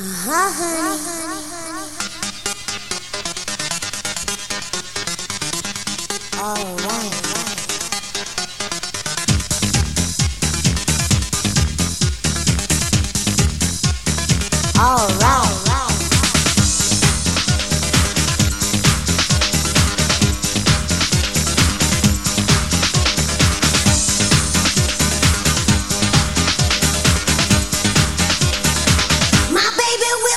huh, honey. All right. All right.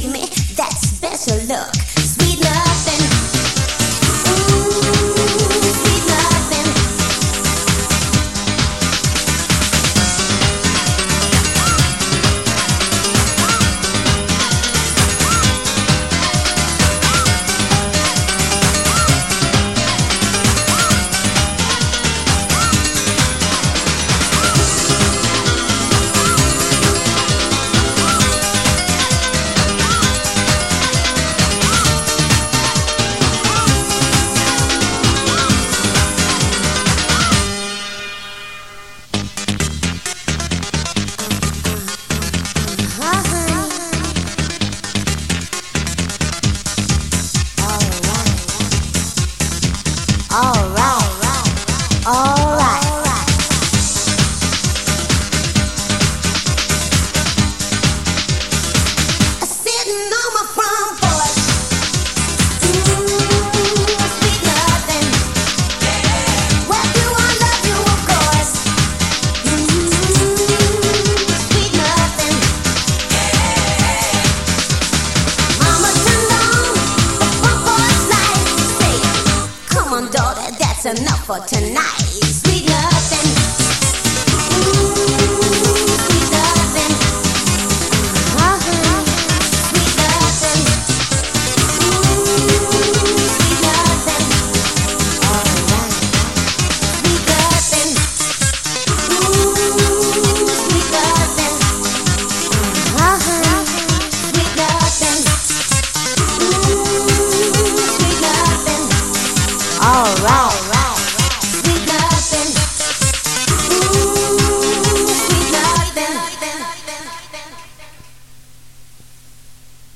give me. enough for tonight.